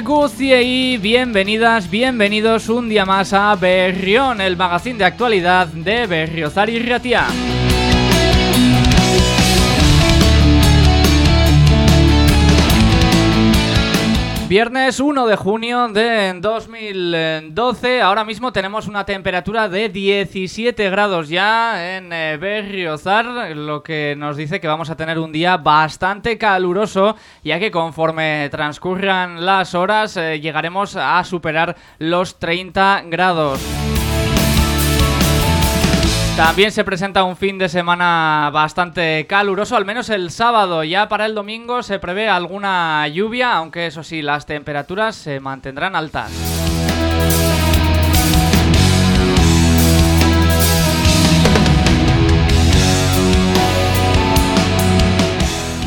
Guzi y bienvenidas, bienvenidos un día más a Berrión, el magazine de actualidad de Berriozar y Ratia. Viernes 1 de junio de 2012, ahora mismo tenemos una temperatura de 17 grados ya en eh, Berriozar, lo que nos dice que vamos a tener un día bastante caluroso, ya que conforme transcurran las horas eh, llegaremos a superar los 30 grados. También se presenta un fin de semana bastante caluroso, al menos el sábado. Ya para el domingo se prevé alguna lluvia, aunque eso sí, las temperaturas se mantendrán altas.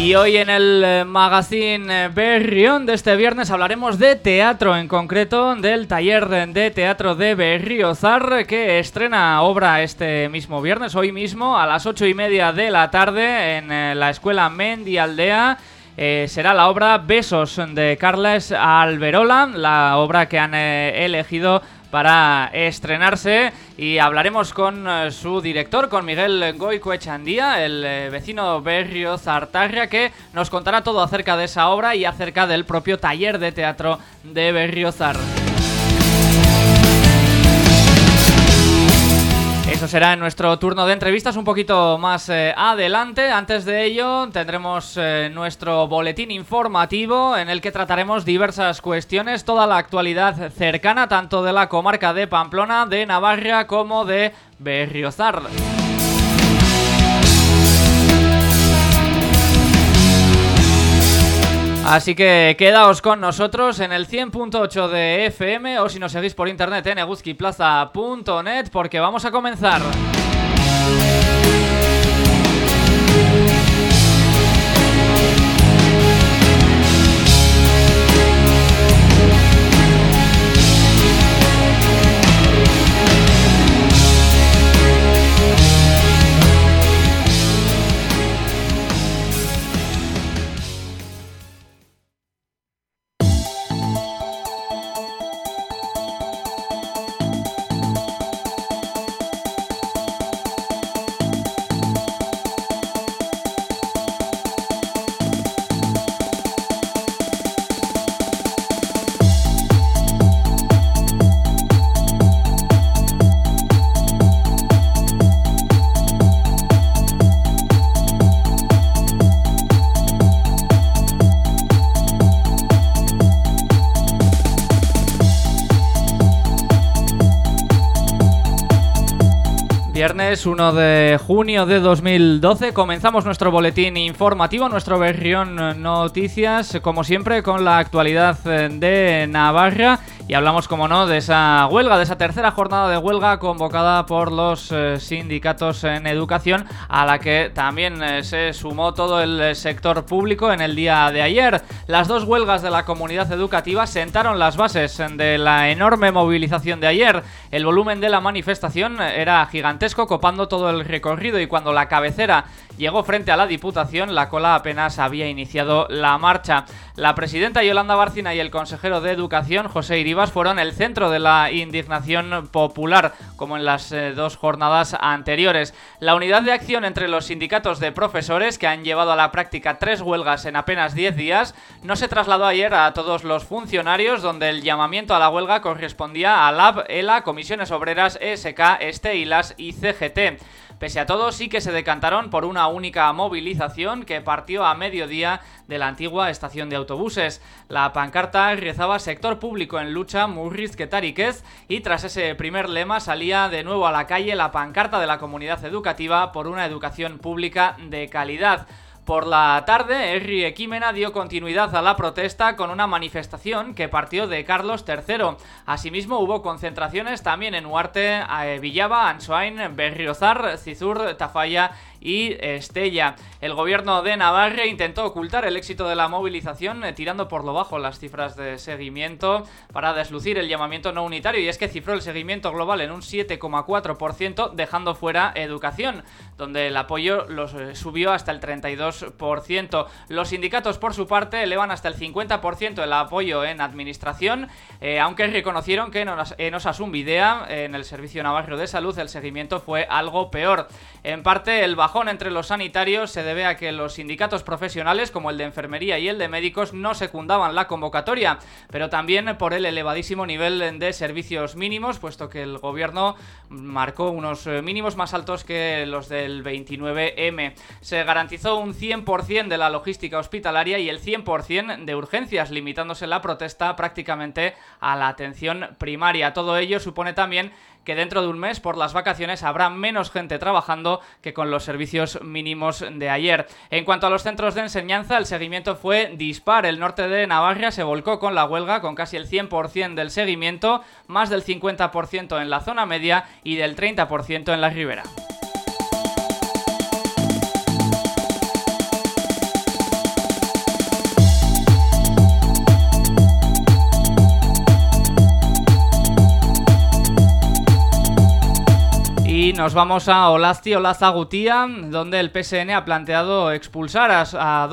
Y hoy en el eh, magazine eh, Berrión de este viernes hablaremos de teatro, en concreto del taller de teatro de Berriozar que estrena obra este mismo viernes, hoy mismo a las ocho y media de la tarde en eh, la escuela Mendi Aldea. será la obra Besos de Carles Alberola, la obra que han elegido para estrenarse y hablaremos con eh, su director, con Miguel Goico Echandía, el eh, vecino Berrio Zartarria, que nos contará todo acerca de esa obra y acerca del propio taller de teatro de Berriozar. Eso será en nuestro turno de entrevistas un poquito más eh, adelante. Antes de ello tendremos eh, nuestro boletín informativo en el que trataremos diversas cuestiones, toda la actualidad cercana tanto de la comarca de Pamplona, de Navarra como de Berriozar. Así que quedaos con nosotros en el 100.8 de FM o si nos seguís por internet en eguzquiplaza.net porque vamos a comenzar. Viernes 1 de junio de 2012 comenzamos nuestro boletín informativo, nuestro Berrión Noticias, como siempre con la actualidad eh, de Navarra y hablamos, como no, de esa huelga, de esa tercera jornada de huelga convocada por los eh, sindicatos en educación, a la que también eh, se sumó todo el sector público en el día de ayer. Las dos huelgas de la comunidad educativa sentaron las bases de la enorme movilización de ayer. El volumen de la manifestación era gigantesco, copando todo el recorrido y cuando la cabecera llegó frente a la Diputación, la cola apenas había iniciado la marcha. La presidenta Yolanda Bárcina y el consejero de Educación, José Iribas, fueron el centro de la indignación popular, como en las eh, dos jornadas anteriores. La unidad de acción entre los sindicatos de profesores, que han llevado a la práctica tres huelgas en apenas 10 días, no se trasladó ayer a todos los funcionarios, donde el llamamiento a la huelga correspondía a LAB, ELA, Comisiones Obreras, ESK, ESTE y ICGT. Pese a todo, sí que se decantaron por una única movilización que partió a mediodía de la antigua estación de autobuses. La pancarta rezaba sector público en lucha Murriz Ketariquez y tras ese primer lema salía de nuevo a la calle la pancarta de la comunidad educativa por una educación pública de calidad. Por la tarde, Henry Equimena dio continuidad a la protesta con una manifestación que partió de Carlos III. Asimismo, hubo concentraciones también en Huarte, eh, Villaba, Ansoain, Berriozar, Cizur, Tafalla y Estella. El gobierno de Navarra intentó ocultar el éxito de la movilización eh, tirando por lo bajo las cifras de seguimiento para deslucir el llamamiento no unitario y es que cifró el seguimiento global en un 7,4% dejando fuera educación, donde el apoyo los eh, subió hasta el 32%. Los sindicatos por su parte elevan hasta el 50% el apoyo en administración, eh, aunque reconocieron que en Osasun Videa, en el Servicio Navarro de Salud, el seguimiento fue algo peor. En parte, el entre los sanitarios se debe a que los sindicatos profesionales, como el de enfermería y el de médicos, no secundaban la convocatoria, pero también por el elevadísimo nivel de servicios mínimos, puesto que el gobierno marcó unos eh, mínimos más altos que los del 29M. Se garantizó un 100% de la logística hospitalaria y el 100% de urgencias, limitándose la protesta prácticamente a la atención primaria. Todo ello supone también que dentro de un mes por las vacaciones habrá menos gente trabajando que con los servicios mínimos de ayer. En cuanto a los centros de enseñanza, el seguimiento fue dispar. El norte de Navarra se volcó con la huelga con casi el 100% del seguimiento, más del 50% en la zona media y del 30% en la ribera. Nos vamos a Olazti, Olazagutía, donde el PSN ha planteado expulsar a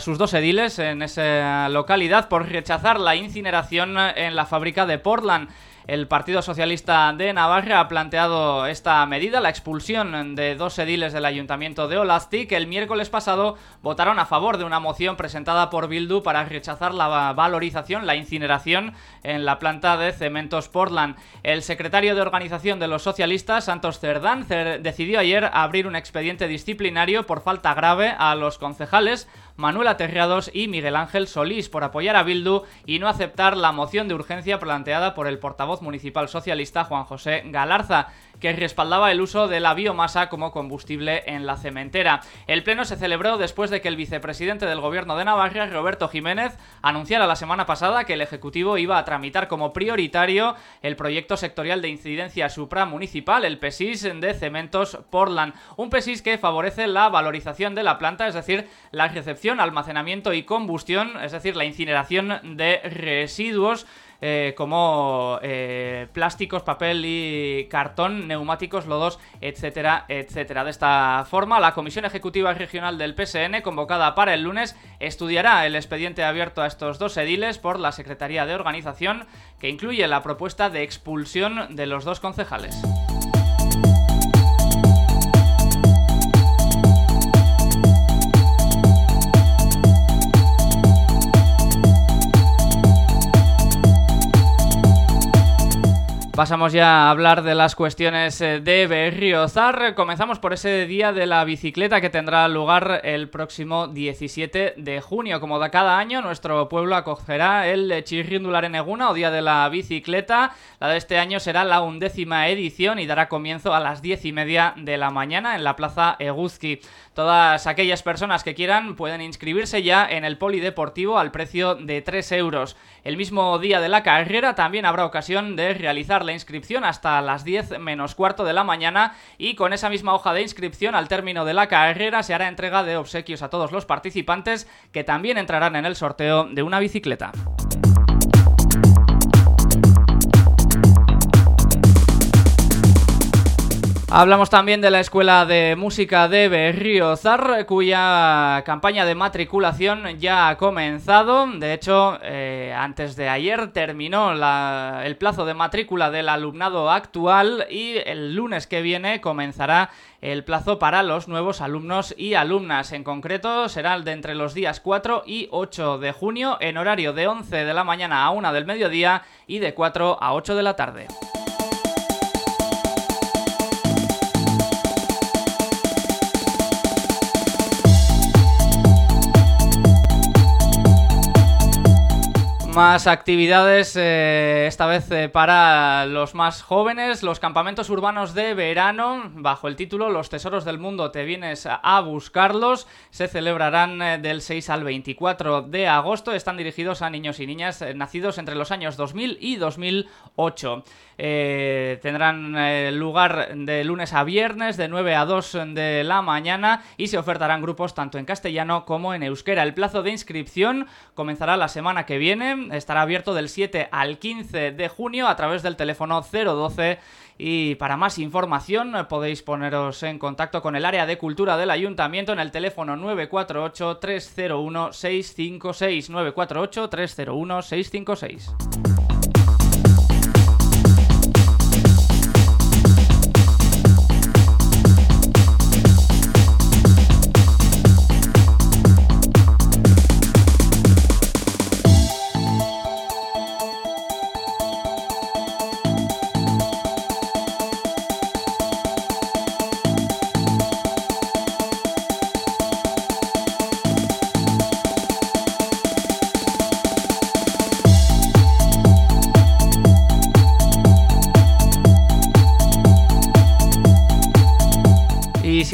sus dos ediles en esa localidad por rechazar la incineración en la fábrica de Portland. El Partido Socialista de Navarra ha planteado esta medida, la expulsión de dos ediles del Ayuntamiento de Olasti, que el miércoles pasado votaron a favor de una moción presentada por Bildu para rechazar la valorización, la incineración en la planta de cementos Portland. El secretario de organización de los socialistas, Santos Cerdán, decidió ayer abrir un expediente disciplinario por falta grave a los concejales Manuel Aterriados y Miguel Ángel Solís por apoyar a Bildu y no aceptar la moción de urgencia planteada por el portavoz municipal socialista Juan José Galarza que respaldaba el uso de la biomasa como combustible en la cementera. El pleno se celebró después de que el vicepresidente del gobierno de Navarra, Roberto Jiménez, anunciara la semana pasada que el Ejecutivo iba a tramitar como prioritario el proyecto sectorial de incidencia supramunicipal, el PESIS de Cementos Portland. Un PESIS que favorece la valorización de la planta, es decir, la recepción, almacenamiento y combustión, es decir, la incineración de residuos eh, como eh, plásticos, papel y cartón, neumáticos, lodos, etcétera, etcétera. De esta forma, la Comisión Ejecutiva Regional del PSN, convocada para el lunes, estudiará el expediente abierto a estos dos ediles por la Secretaría de Organización, que incluye la propuesta de expulsión de los dos concejales. Pasamos ya a hablar de las cuestiones eh, de Berriozar. Comenzamos por ese día de la bicicleta que tendrá lugar el próximo 17 de junio. Como de cada año, nuestro pueblo acogerá el Chirrindular en Eguna o Día de la Bicicleta. La de este año será la undécima edición y dará comienzo a las diez y media de la mañana en la Plaza Eguzki. Todas aquellas personas que quieran pueden inscribirse ya en el polideportivo al precio de 3 euros. El mismo día de la carrera también habrá ocasión de realizar la inscripción hasta las 10 menos cuarto de la mañana y con esa misma hoja de inscripción al término de la carrera se hará entrega de obsequios a todos los participantes que también entrarán en el sorteo de una bicicleta. Hablamos también de la Escuela de Música de Berriozar, cuya campaña de matriculación ya ha comenzado. De hecho, eh, antes de ayer terminó el plazo de matrícula del alumnado actual y el lunes que viene comenzará el plazo para los nuevos alumnos y alumnas. En concreto, será el de entre los días 4 y 8 de junio en horario de 11 de la mañana a 1 del mediodía y de 4 a 8 de la tarde. Más actividades, eh, esta vez eh, para los más jóvenes, los campamentos urbanos de verano, bajo el título Los Tesoros del Mundo, te vienes a buscarlos, se celebrarán eh, del 6 al 24 de agosto, están dirigidos a niños y niñas nacidos entre los años 2000 y 2008. tendrán lugar de lunes a viernes, de 9 a 2 de la mañana, y se ofertarán grupos tanto en castellano como en euskera. El plazo de inscripción comenzará la semana que viene estará abierto del 7 al 15 de junio a través del teléfono 012 y para más información podéis poneros en contacto con el área de cultura del ayuntamiento en el teléfono 948 301 656 948 301 656.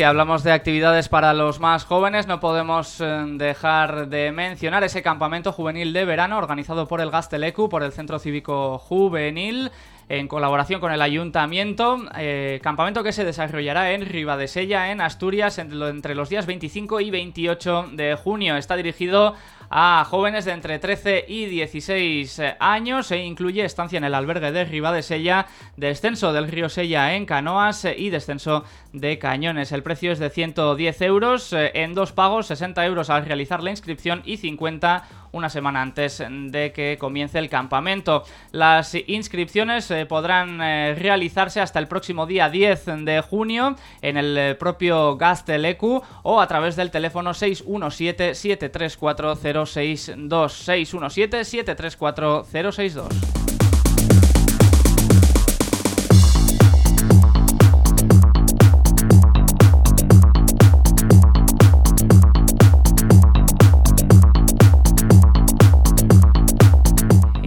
Si hablamos de actividades para los más jóvenes, no podemos eh, dejar de mencionar ese campamento juvenil de verano organizado por el Gastelecu, por el Centro Cívico Juvenil, en colaboración con el Ayuntamiento. Eh, campamento que se desarrollará en Ribadesella, en Asturias, entre los días 25 y 28 de junio. Está dirigido a jóvenes de entre 13 y 16 años e incluye estancia en el albergue de Ribadesella, descenso del río Sella en canoas y descenso de cañones. El precio es de 110 euros eh, en dos pagos, 60 euros al realizar la inscripción y 50 una semana antes de que comience el campamento. Las inscripciones eh, podrán eh, realizarse hasta el próximo día 10 de junio en el propio Gastelecu o a través del teléfono 617 734 062 617 734 062.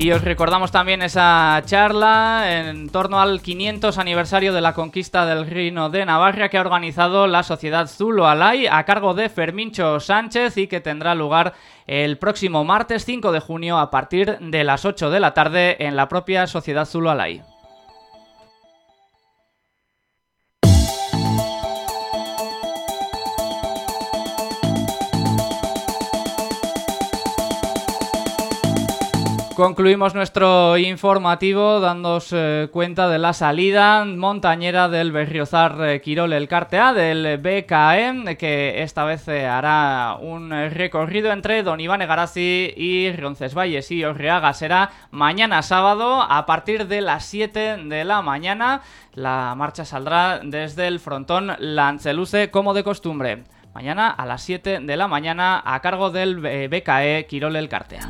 Y os recordamos también esa charla en torno al 500 aniversario de la conquista del Reino de Navarra que ha organizado la Sociedad Zulo Alay a cargo de Fermincho Sánchez y que tendrá lugar el próximo martes 5 de junio a partir de las 8 de la tarde en la propia Sociedad Zulo Alay. Concluimos nuestro informativo dándos eh, cuenta de la salida montañera del Berriozar eh, Quirol el Cartea del BKM que esta vez eh, hará un recorrido entre Don Iván Egarazzi y Roncesvalles y Orreaga. Será mañana sábado a partir de las 7 de la mañana. La marcha saldrá desde el frontón Lanceluce como de costumbre. Mañana a las 7 de la mañana a cargo del BKE Quirol el Cartea.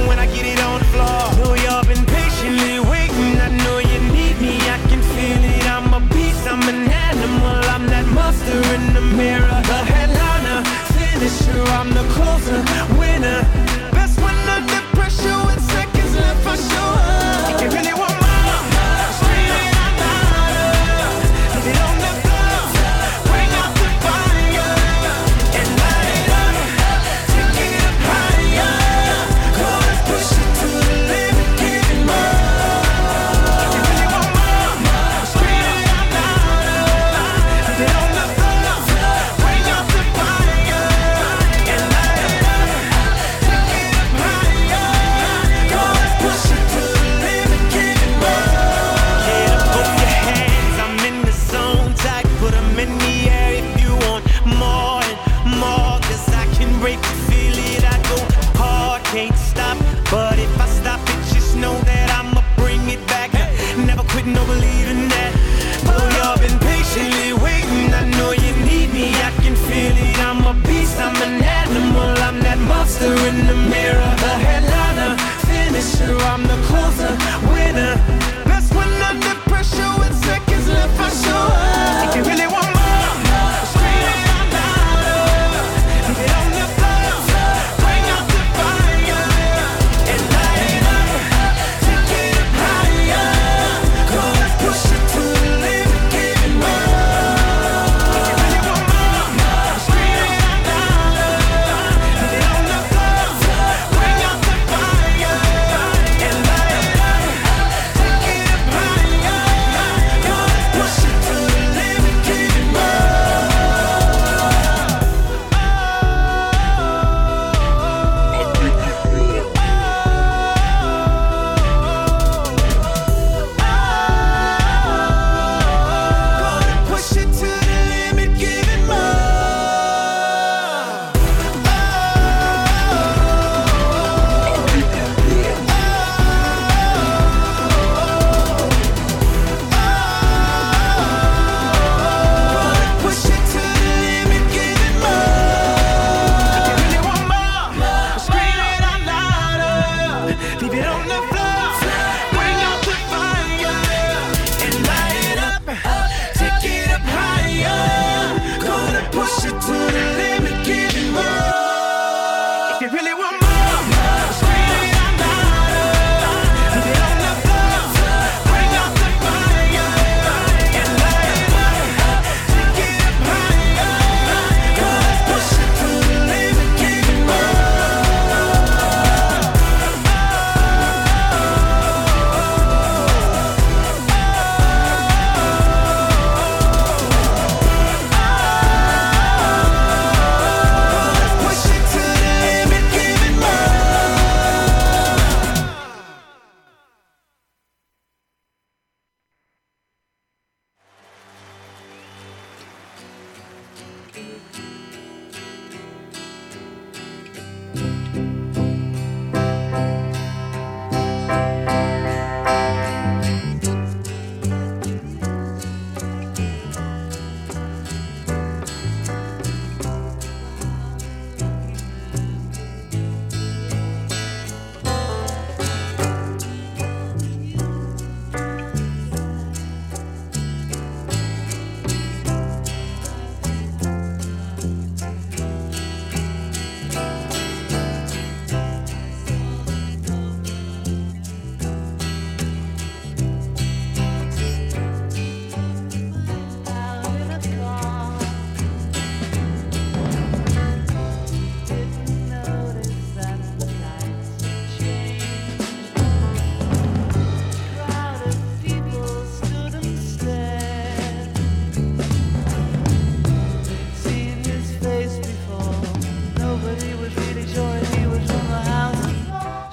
waiting when I get it on the floor. Know y'all been patiently waiting. I know you need me. I can feel it. I'm a beast. I'm an animal. I'm that monster in the mirror. The headliner, finisher. I'm the closer.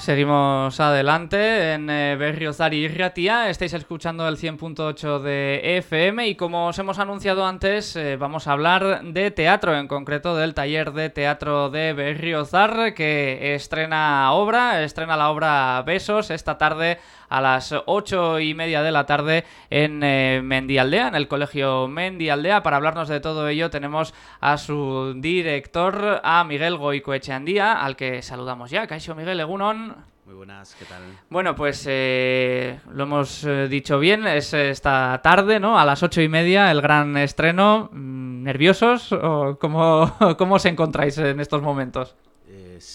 Seguimos adelante en eh, Berriozar y Irratia. Estáis escuchando el 100.8 de FM y como os hemos anunciado antes, eh, vamos a hablar de teatro, en concreto del taller de teatro de Berriozar que estrena obra, estrena la obra Besos esta tarde a las ocho y media de la tarde en eh, Mendialdea, en el colegio Mendialdea. Para hablarnos de todo ello tenemos a su director, a Miguel Goicoecheandía, al que saludamos ya. Caixo Miguel Egunon. Muy buenas, ¿qué tal? Bueno, pues eh, lo hemos eh, dicho bien, es esta tarde, ¿no? A las ocho y media, el gran estreno. Mm, ¿Nerviosos o cómo, cómo os encontráis en estos momentos?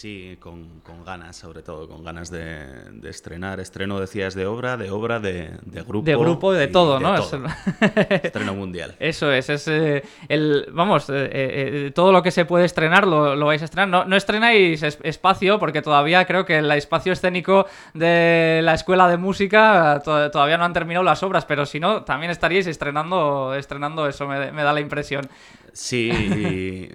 Sí, con, con ganas, sobre todo, con ganas de, de estrenar. Estreno, decías, de obra, de obra, de, de grupo. De grupo, de todo, ¿no? todo. Estreno mundial. Eso es, es eh, el, vamos, eh, eh, todo lo que se puede estrenar lo, lo vais a estrenar. No, no estrenáis es- espacio porque todavía creo que el espacio escénico de la escuela de música to- todavía no han terminado las obras, pero si no, también estaríais estrenando, estrenando eso, me, me da la impresión. Sí,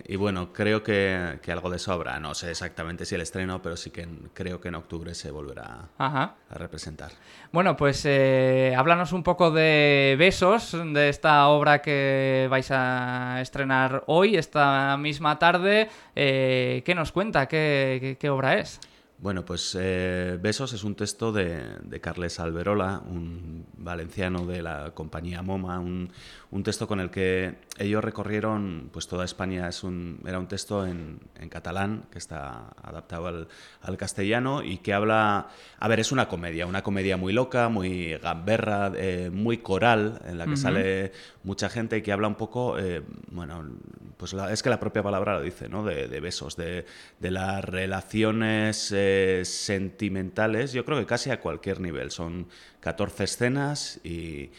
y, y bueno, creo que, que algo de sobra. No sé exactamente si el estreno, pero sí que creo que en octubre se volverá Ajá. a representar. Bueno, pues eh, háblanos un poco de Besos, de esta obra que vais a estrenar hoy, esta misma tarde. Eh, ¿Qué nos cuenta? ¿Qué, qué- qué obra es? Bueno, pues eh, Besos es un texto de, de Carles Alberola, un valenciano de la compañía MoMA, un, un texto con el que ellos recorrieron pues toda España. Es un, era un texto en, en catalán que está adaptado al, al, castellano y que habla... A ver, es una comedia, una comedia muy loca, muy gamberra, eh, muy coral, en la que uh -huh. sale mucha gente y que habla un poco, eh, bueno, pues la, es que la propia palabra lo dice, ¿no? De, de besos, de, de, las relaciones eh, sentimentales, yo creo que casi a cualquier nivel. Son 14 escenas y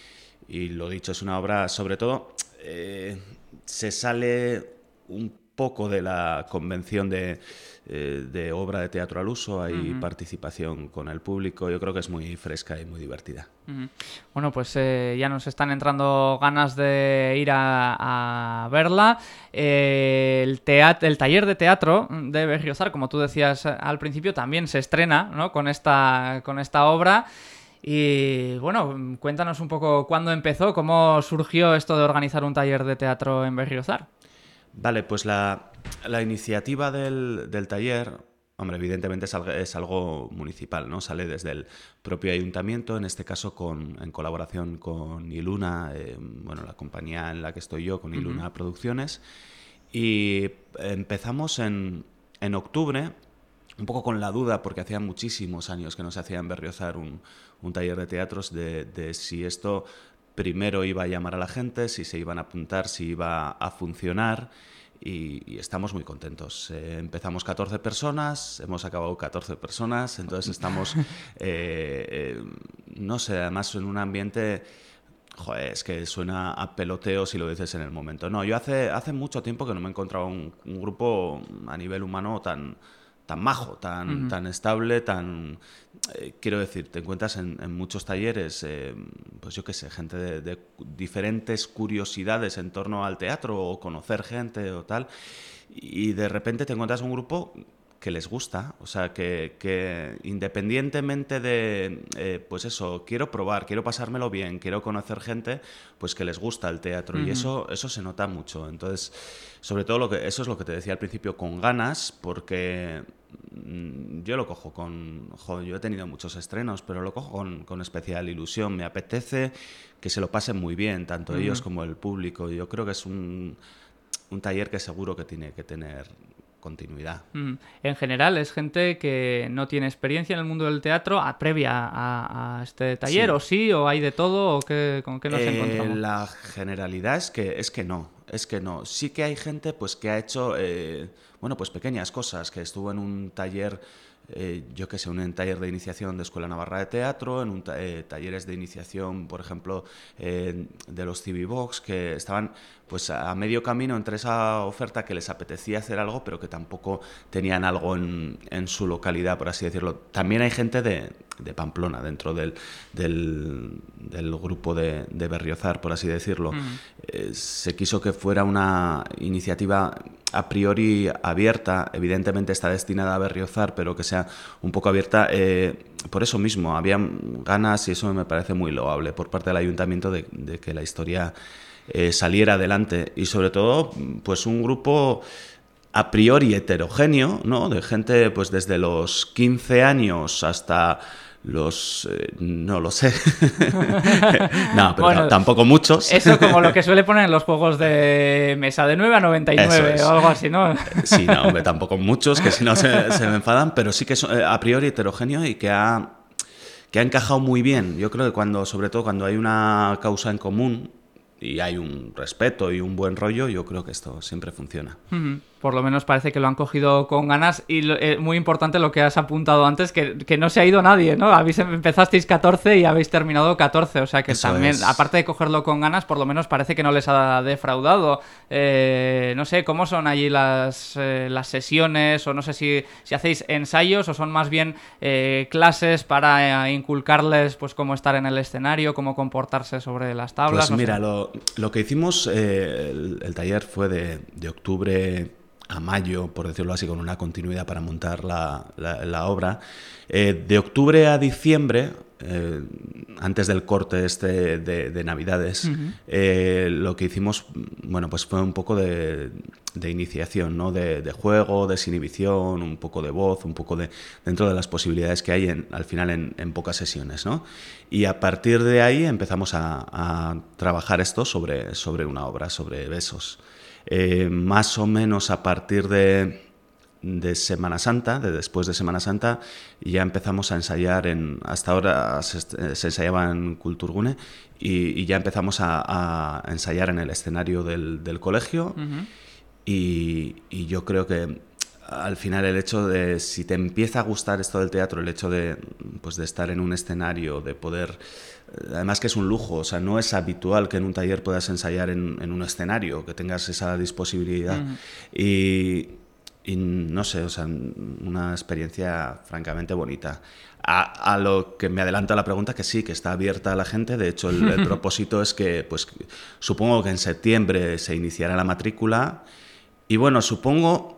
y lo dicho, es una obra, sobre todo, eh, se sale un poco de la convención de, eh, de obra de teatro al uso, hay uh -huh. participación con el público, yo creo que es muy fresca y muy divertida. Uh -huh. Bueno, pues eh, ya nos están entrando ganas de ir a, a verla. Eh, el, el taller de teatro de Berriozar, como tú decías al principio, también se estrena ¿no? con, esta, con esta obra. Y bueno, cuéntanos un poco cuándo empezó, cómo surgió esto de organizar un taller de teatro en Berriozar. Vale, pues la, la iniciativa del, del, taller, hombre, evidentemente es algo, es algo, municipal, ¿no? Sale desde el propio ayuntamiento, en este caso con, en colaboración con Iluna, eh, bueno, la compañía en la que estoy yo, con Iluna uh -huh. Producciones. Y empezamos en, en octubre, un poco con la duda, porque hacía muchísimos años que no se hacía en Berriozar un, un taller de teatros, de, de, si esto primero iba a llamar a la gente, si se iban a apuntar, si iba a funcionar. Y, y estamos muy contentos. Eh, empezamos 14 personas, hemos acabado 14 personas, entonces estamos, eh, eh, no sé, además en un ambiente joder, es que suena a peloteo si lo dices en el momento. No, yo hace, hace mucho tiempo que no me he encontrado un, un grupo a nivel humano tan, tan majo, tan, uh -huh. tan estable, tan... Eh, quiero decir, te encuentras en, en muchos talleres, eh, pues yo qué sé, gente de, de, diferentes curiosidades en torno al teatro o conocer gente o tal, y de repente te encuentras un grupo que les gusta, o sea, que, que independientemente de, eh, pues eso, quiero probar, quiero pasármelo bien, quiero conocer gente, pues que les gusta el teatro uh -huh. y eso, eso se nota mucho. Entonces, sobre todo lo que, eso es lo que te decía al principio, con ganas, porque mm, yo lo cojo con, joder, yo he tenido muchos estrenos, pero lo cojo con, con especial ilusión, me apetece que se lo pasen muy bien, tanto uh -huh. ellos como el público. Yo creo que es un, un taller que seguro que tiene que tener continuidad. Mm. En general, es gente que no tiene experiencia en el mundo del teatro a, previa a, a, este taller, sí. o sí, o hay de todo, o qué, con qué nos eh, encontramos. La generalidad es que, es que no, es que no. Sí que hay gente pues que ha hecho, eh, bueno, pues pequeñas cosas, que estuvo en un taller eh, yo que sé, un taller de iniciación de Escuela Navarra de Teatro, en un ta eh, talleres de iniciación, por ejemplo, eh, de los TV Box, que estaban pues a medio camino entre esa oferta que les apetecía hacer algo, pero que tampoco tenían algo en, en su localidad, por así decirlo. También hay gente de, de Pamplona dentro del, del, del grupo de, de, Berriozar, por así decirlo. Mm. se quiso que fuera una iniciativa a priori abierta, evidentemente está destinada a Berriozar, pero que sea un poco abierta. Eh, por eso mismo, había ganas, y eso me parece muy loable, por parte del ayuntamiento de, que la historia eh, saliera adelante. Y sobre todo, pues un grupo a priori heterogéneo, ¿no? De gente, pues desde los 15 años hasta los eh, no lo sé. No pero bueno, tampoco muchos. eso como lo que suele poner en los juegos de mesa de 9 a 99 es. o algo así no sí no hombre tampoco muchos que si no se, se me enfadan pero sí que es eh, a priori heterogéneo y que ha que ha encajado muy bien. Yo creo que cuando sobre todo cuando hay una causa en común y hay un respeto y un buen rollo yo creo que esto siempre funciona. Uh -huh por lo menos parece que lo han cogido con ganas y lo, eh, muy importante lo que has apuntado antes, que, que, no se ha ido nadie, ¿no? Habéis, empezasteis 14 y habéis terminado 14, o sea que Eso también, es. aparte de cogerlo con ganas, por lo menos parece que no les ha defraudado. Eh, no sé, ¿cómo son allí las, eh, las sesiones? O no sé si, si hacéis ensayos o son más bien clases para inculcarles pues cómo estar en el escenario, cómo comportarse sobre las tablas. Pues no mira, sé. lo, lo, que hicimos, el, el, taller fue de, de octubre a mayo, por decirlo así, con una continuidad para montar la, la- la obra. Eh, de octubre a diciembre, eh, antes del corte este de, de Navidades, eh, lo que hicimos, bueno, pues fue un poco de, de iniciación, ¿no? De, de juego, desinhibición, un poco de voz, un poco de dentro de las posibilidades que hay en- al final en, en pocas sesiones, ¿no? Y a partir de ahí empezamos a, a trabajar esto sobre, sobre una obra, sobre besos. Eh, más o menos a partir de, de Semana Santa, de después de Semana Santa, ya empezamos a ensayar en. Hasta ahora se, se ensayaba en Kulturgune y, y ya empezamos a, a ensayar en el escenario del, del colegio. y, y yo creo que al final el hecho de si te empieza a gustar esto del teatro, el hecho de, pues, de estar en un escenario, de poder Además que es un lujo, o sea, no es habitual que en un taller puedas ensayar en, en un escenario, que tengas esa disponibilidad. y, y no sé, o sea, una experiencia francamente bonita. A, a lo que me adelanta la pregunta, que sí, que está abierta a la gente. De hecho, el, el propósito es que, pues, supongo que en septiembre se iniciará la matrícula. Y bueno, supongo,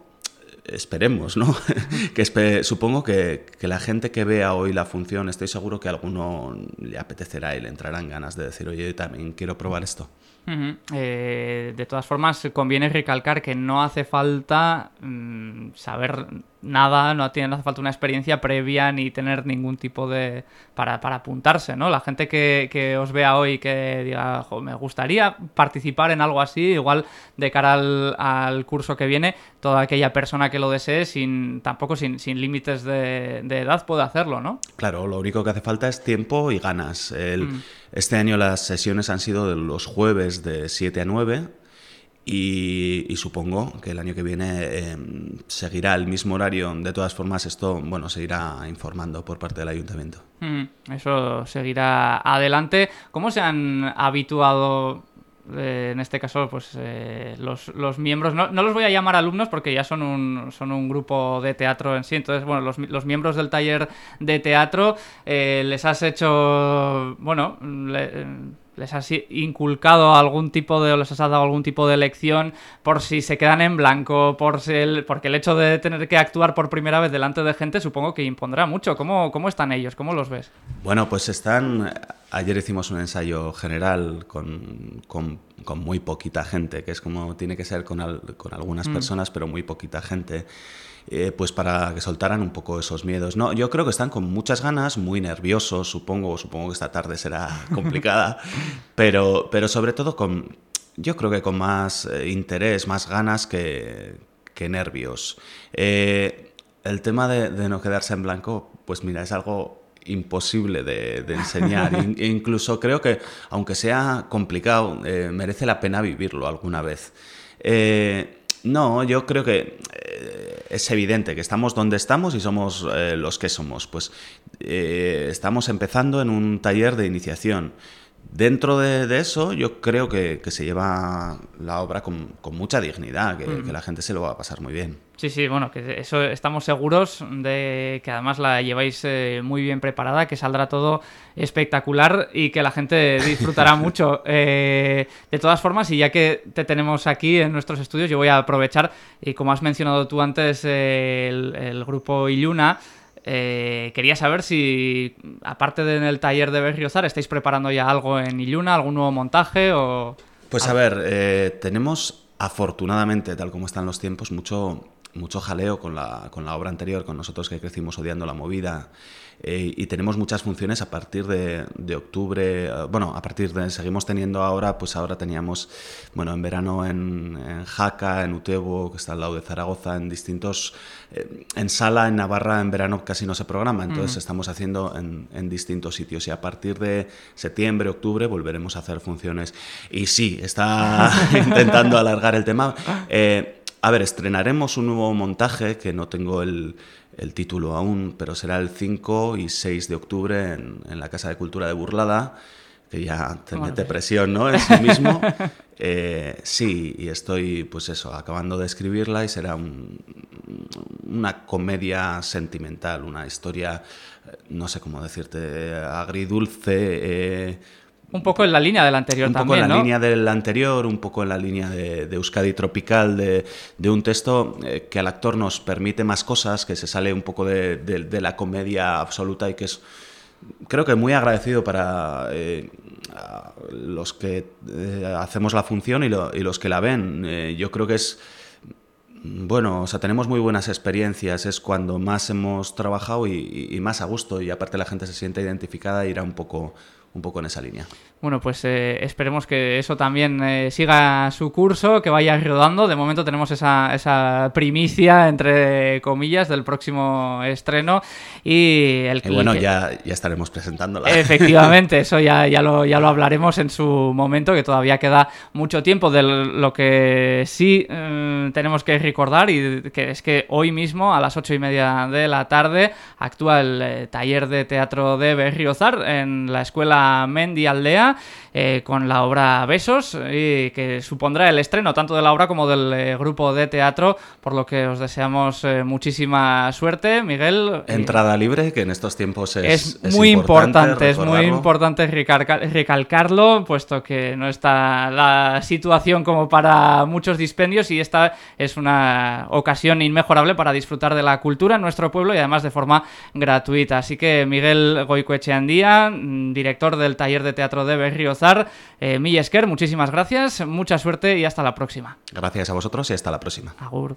esperemos, ¿no? que supongo que, la gente que vea hoy la función, estoy seguro que a alguno le apetecerá y le entrarán ganas de decir, oye, también quiero probar esto. Eh, de todas formas, conviene recalcar que no hace falta mm, saber nada, no, tiene, no hace falta una experiencia previa ni tener ningún tipo de... para, para apuntarse, ¿no? La gente que, que os vea hoy que diga, "Jo, me gustaría participar en algo así, igual de cara al, al curso que viene, toda aquella persona que lo desee, sin tampoco sin, sin límites de, de edad, puede hacerlo, ¿no? Claro, lo único que hace falta es tiempo y ganas. El- Este año las sesiones han sido de los jueves de 7 a 9 y, supongo que el año que viene eh, seguirá el mismo horario. De todas formas, esto bueno, se irá informando por parte del ayuntamiento. Mm, Eso seguirá adelante. ¿Cómo se han habituado, eh, en este caso, pues eh, los, los miembros? No, no los voy a llamar alumnos porque ya son un, son un grupo de teatro en sí. Entonces, bueno, los, los miembros del taller de teatro, eh, les has hecho, bueno, le- les has inculcado algún tipo de, o les has dado algún tipo de lección por si se quedan en blanco, por si el, porque el hecho de tener que actuar por primera vez delante de gente supongo que impondrá mucho. ¿Cómo, cómo están ellos? ¿Cómo los ves? Bueno, pues están. Ayer hicimos un ensayo general con, con- con muy poquita gente, que es como tiene que ser con, al- con algunas personas, pero muy poquita gente. Eh, pues para que soltaran un poco esos miedos. No, yo creo que están con muchas ganas, muy nerviosos, supongo, supongo que esta tarde será complicada, pero, pero sobre todo con, yo creo que con más eh, interés, más ganas que, que nervios. Eh, el tema de, de no quedarse en blanco, pues mira, es algo imposible de, de enseñar. In- incluso creo que, aunque sea complicado, eh, merece la pena vivirlo alguna vez. Eh, no, yo creo que eh, es evidente que estamos donde estamos y somos eh, los que somos. Pues eh, estamos empezando en un taller de iniciación. Dentro de, de eso, yo creo que, que se lleva la obra con, con mucha dignidad, que, que la gente se lo va a pasar muy bien. Sí, sí, bueno, que eso estamos seguros de que además la lleváis eh, muy bien preparada, que saldrá todo espectacular y que la gente disfrutará mucho. Eh, de todas formas, y ya que te tenemos aquí en nuestros estudios, yo voy a aprovechar, y como has mencionado tú antes, eh, el, el grupo Illuna. Eh, quería saber si, aparte de en el taller de Berriozar, estáis preparando ya algo en Illuna, algún nuevo montaje o... Pues a ver, eh, tenemos afortunadamente, tal como están los tiempos, mucho, mucho jaleo con la, con la obra anterior, con nosotros que crecimos odiando la movida. eh, y tenemos muchas funciones a partir de, de octubre. eh, bueno, a partir de. Seguimos teniendo ahora, pues ahora teníamos, bueno, en verano en, en Jaca, en Utebo, que está al lado de Zaragoza, en distintos. eh, en sala, en Navarra, en verano casi no se programa. Entonces estamos haciendo en, en distintos sitios. Y a partir de septiembre, octubre, volveremos a hacer funciones. Y sí, está intentando alargar el tema. A ver, estrenaremos un nuevo montaje que no tengo el, el título aún, pero será el 5 y 6 de octubre en, en la Casa de Cultura de Burlada, que ya te Bueno. mete presión, ¿no? En sí mismo. Eh, sí, y estoy, pues eso, acabando de escribirla y será un- una comedia sentimental, una historia, eh, no sé cómo decirte, agridulce, eh, Un poco en la línea del anterior un también, poco en la ¿no? línea del anterior, un poco en la línea de, de Euskadi Tropical, de, de un texto eh, que al actor nos permite más cosas, que se sale un poco de, la comedia absoluta y que es, creo que muy agradecido para eh, los que eh, hacemos la función y, lo- y los que la ven. Eh, yo creo que es... Bueno, o sea, tenemos muy buenas experiencias, es cuando más hemos trabajado y, y- y más a gusto y aparte la gente se siente identificada e irá un poco, un poco en esa línea. Bueno, pues eh, esperemos que eso también eh, siga su curso, que vaya rodando. De momento tenemos esa, esa primicia, entre comillas, del próximo estreno. Y el Y bueno, ya, ya estaremos presentándola. Efectivamente, eso ya, ya, lo, ya lo hablaremos en su momento, que todavía queda mucho tiempo. De lo que sí eh, tenemos que recordar, y que es que hoy mismo, a las ocho y media de la tarde, actúa el eh, taller de teatro de Berriozar en la escuela Mendi Eh, con la obra Besos y que supondrá el estreno tanto de la obra como del eh, grupo de teatro por lo que os deseamos eh, muchísima suerte Miguel Entrada libre, que en estos tiempos es, es, muy importante, es muy importante recalca- recalcarlo, puesto que no está la situación como para muchos dispendios y esta es una ocasión inmejorable para disfrutar de la cultura en nuestro pueblo y además de forma gratuita. Así que Miguel Goicoecheandía, mm, director del taller de teatro de Berriozar, eh, Mil Esker, muchísimas gracias, mucha suerte y hasta la próxima. Gracias a vosotros y hasta la próxima. Agur.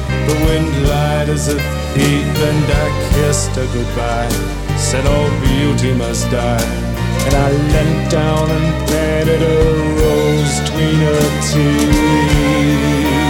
the wind lied as a thief, and I kissed her goodbye. Said all beauty must die. And I leant down and planted a rose between her teeth.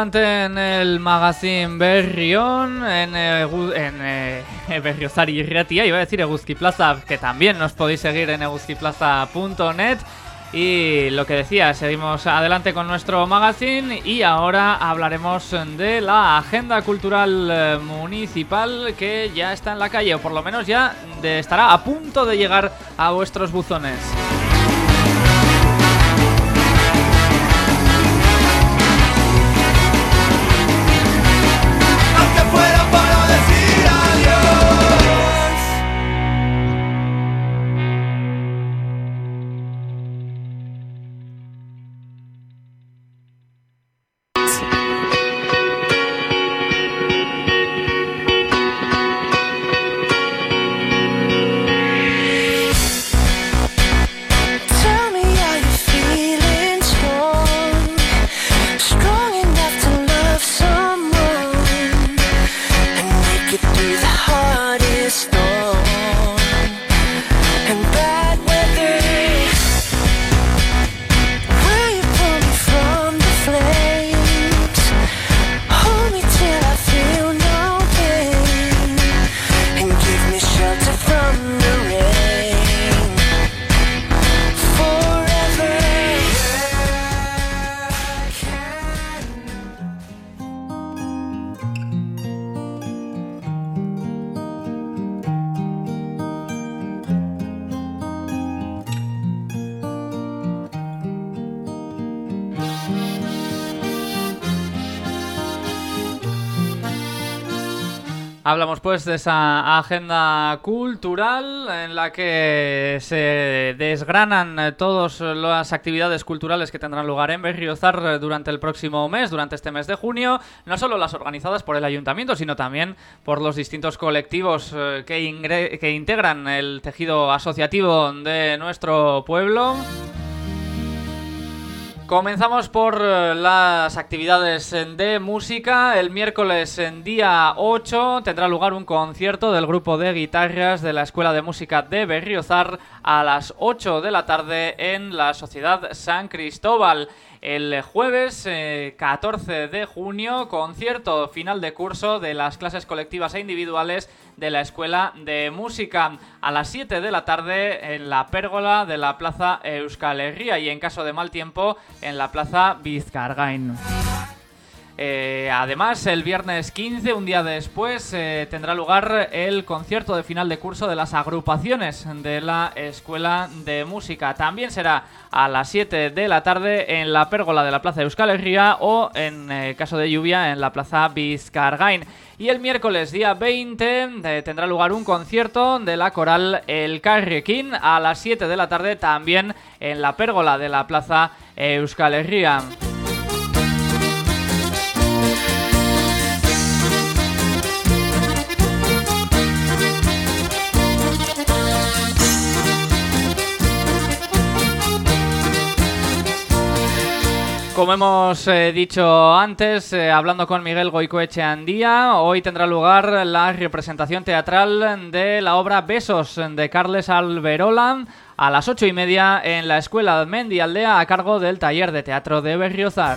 Adelante en el magazine Berrión, en, eh, en eh, iba a decir Eguzki Plaza, que también nos podéis seguir en eguzquiplaza.net. Y lo que decía, seguimos adelante con nuestro magazine y ahora hablaremos de la agenda cultural eh, municipal que ya está en la calle, o por lo menos ya estará a punto de llegar a vuestros buzones. Hablamos pues de esa agenda cultural en la que se desgranan eh, todas las actividades culturales que tendrán lugar en Berriozar eh, durante el próximo mes, durante este mes de junio, no solo las organizadas por el ayuntamiento, sino también por los distintos colectivos eh, que, integran el tejido asociativo de nuestro pueblo. Comenzamos por eh, las actividades eh, de música. El miércoles en día 8 tendrá lugar un concierto del grupo de guitarras de la Escuela de Música de Berriozar a las 8 de la tarde en la Sociedad San Cristóbal. El jueves eh, 14 de junio, concierto final de curso de las clases colectivas e individuales de la Escuela de Música a las 7 de la tarde en la pérgola de la Plaza Euskal Herria y en caso de mal tiempo en la Plaza Vizcargain. Eh, además, el viernes 15, un día después, eh, tendrá lugar el concierto de final de curso de las agrupaciones de la Escuela de Música. También será a las 7 de la tarde en la pérgola de la Plaza Euskal Herria o, en eh, caso de lluvia, en la Plaza Vizcargain. Y el miércoles día 20 eh, tendrá lugar un concierto de la coral El Carrequín a las 7 de la tarde también en la pérgola de la Plaza Euskal Herria. Como hemos eh, dicho antes, eh, hablando con Miguel Goicoeche Andía, hoy tendrá lugar la representación teatral de la obra Besos de Carles Alberola a las ocho y media en la Escuela Mendi Aldea a cargo del taller de teatro de Berriozar.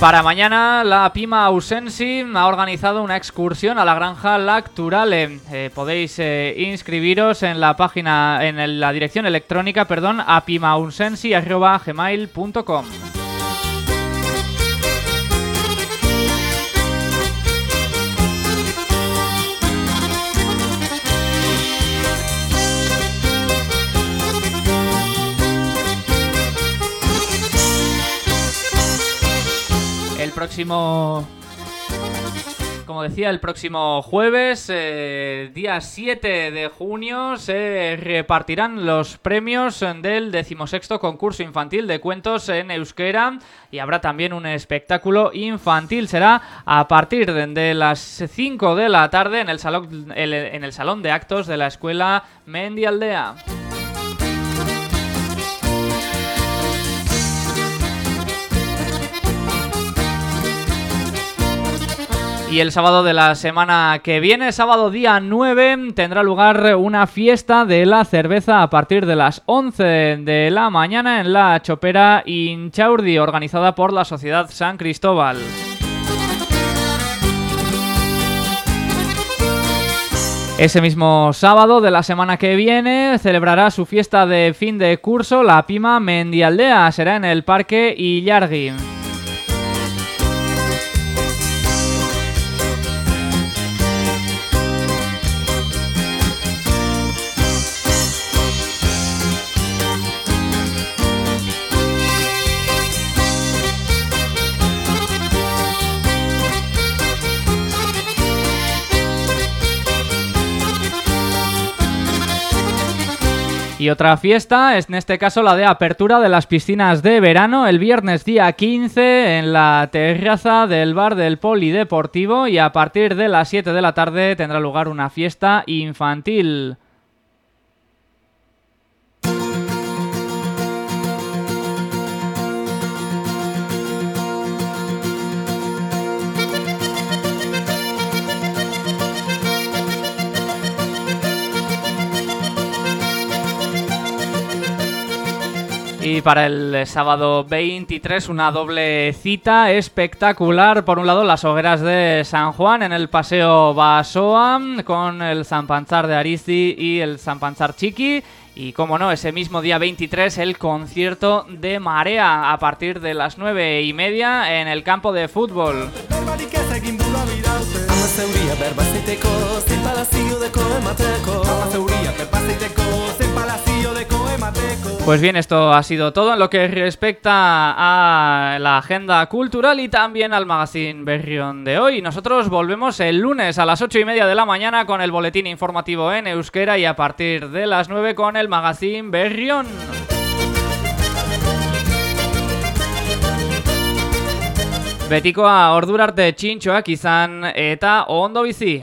Para mañana, la Pima Ausensi ha organizado una excursión a la granja Lacturale. Eh, podéis eh, inscribiros en la página, en la dirección electrónica, perdón, a próximo... Como decía, el próximo jueves, eh, día 7 de junio, se repartirán los premios del decimosexto concurso infantil de cuentos en euskera y habrá también un espectáculo infantil. Será a partir de, las 5 de la tarde en el, en el salón de actos de la escuela Mendi Y el sábado de la semana que viene, sábado día 9, tendrá lugar una fiesta de la cerveza a partir de las 11 de la mañana en la Chopera Inchaurdi, organizada por la Sociedad San Cristóbal. Ese mismo sábado de la semana que viene celebrará su fiesta de fin de curso la Pima Mendialdea. Será en el Parque Illargui. Y otra fiesta es en este caso la de apertura de las piscinas de verano el viernes día 15 en la terraza del bar del Polideportivo y a partir de las 7 de la tarde tendrá lugar una fiesta infantil. Y para el sábado 23 una doble cita espectacular. Por un lado las hogueras de San Juan en el Paseo Basoa con el Zampanzar de Aristi y el Zampanzar Chiqui. Y como no, ese mismo día 23 el concierto de Marea a partir de las 9 y media en el campo de fútbol. Pues bien, esto ha sido todo en lo que respecta a la agenda cultural y también al magazine Berrión de hoy. Nosotros volvemos el lunes a las 8 y media de la mañana con el boletín informativo en euskera y a partir de las 9 con el magazine Berrión. Betikoa ordurarte txintxoak izan eta ondo bizi!